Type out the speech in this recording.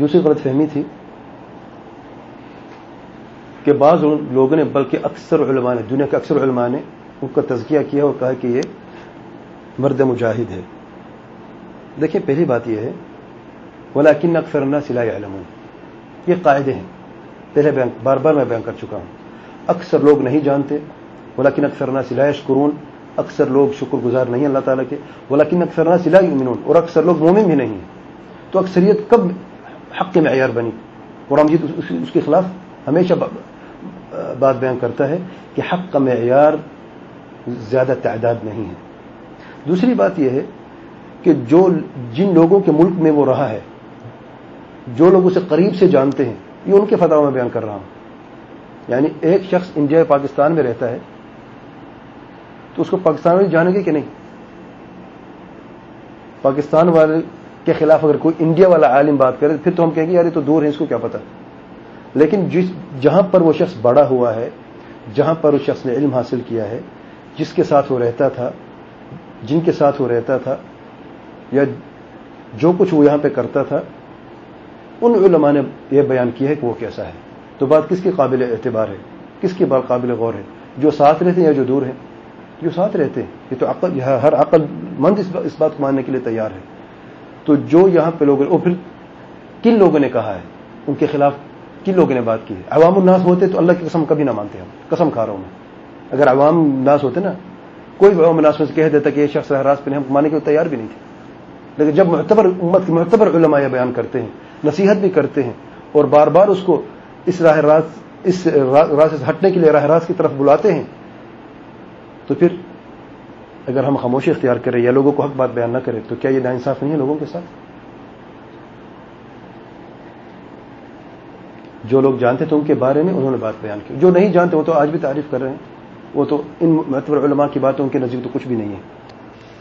دوسری غلط فہمی تھی کہ بعض لوگوں نے، بلکہ اکثر علماء نے، دنیا کے اکثر علماء نے ان کا تزکیہ کیا اور کہا کہ یہ مرد مجاہد ہے۔ دیکھیں، پہلی بات یہ ہے ولاکن اکثر نہ سلا علم یہ قاعدے ہیں۔ پہلے بار بار میں بیان کر چکا ہوں۔ اکثر لوگ نہیں جانتے ولاکن اکثر نہ سلائش قرون اکثر لوگ شکر گزار نہیں اللہ تعالیٰ کے۔ ولاکن اکثر نہ سلا اور اکثر لوگ مومن بھی نہیں ہیں۔ تو اکثریت کب حق کے معیار بنی۔ قرآن مجید اس کے خلاف ہمیشہ بات بیان کرتا ہے کہ حق کا معیار زیادہ تعداد نہیں ہے۔ دوسری بات یہ ہے کہ جو جن لوگوں کے ملک میں وہ رہا ہے، جو لوگ اسے قریب سے جانتے ہیں، یہ ان کے فتح میں بیان کر رہا ہوں۔ یعنی ایک شخص انڈیا پاکستان میں رہتا ہے، تو اس کو پاکستان والے جانے گے کہ نہیں؟ پاکستان والے کے خلاف اگر کوئی انڈیا والا عالم بات کرے پھر تو ہم کہیں گے یار یہ تو دور ہے اس کو کیا پتا لیکن جس جہاں پر وہ شخص بڑا ہوا ہے، جہاں پر اس شخص نے علم حاصل کیا ہے، جس کے ساتھ وہ رہتا تھا، جن کے ساتھ وہ رہتا تھا، یا جو کچھ وہ یہاں پہ کرتا تھا، ان علماء نے یہ بیان کیا ہے کہ وہ کیسا ہے۔ تو بات کس کی قابل اعتبار ہے؟ کس کی بات قابل غور ہے؟ جو ساتھ رہتے ہیں یا جو دور ہیں؟ جو ساتھ رہتے ہیں، یہ تو عقل ہر عقل مند اس بات کو ماننے کے لیے تیار ہے۔ تو جو یہاں پہ لوگ اور پھر کن لوگوں نے کہا ہے؟ ان کے خلاف کن لوگوں نے بات کی ہے؟ عوام الناس ہوتے تو اللہ کی قسم کبھی نہ مانتے ہم، قسم کھا رہا ہوں میں۔ اگر عوام الناس ہوتے نا، کوئی عوام الناس میں سے کہہ دیتا کہ یہ شخص راست پہ ہم ماننے کے تیار بھی نہیں تھے۔ لیکن جب معتبر امت کے معتبر علماء بیان کرتے ہیں، نصیحت بھی کرتے ہیں، اور بار بار اس کو اس راہ راست اس راہ سے ہٹنے کے لیے راہ راست کی طرف بلاتے ہیں، تو پھر اگر ہم خاموشی اختیار کریں یا لوگوں کو حق بات بیان نہ کریں، تو کیا یہ ناانصاف نہیں ہے لوگوں کے ساتھ؟ جو لوگ جانتے تھے ان کے بارے میں انہوں نے بات بیان کی۔ جو نہیں جانتے وہ تو آج بھی تعریف کر رہے ہیں۔ وہ تو ان معتبر علماء کی بات ان کے نزدیک تو کچھ بھی نہیں ہے۔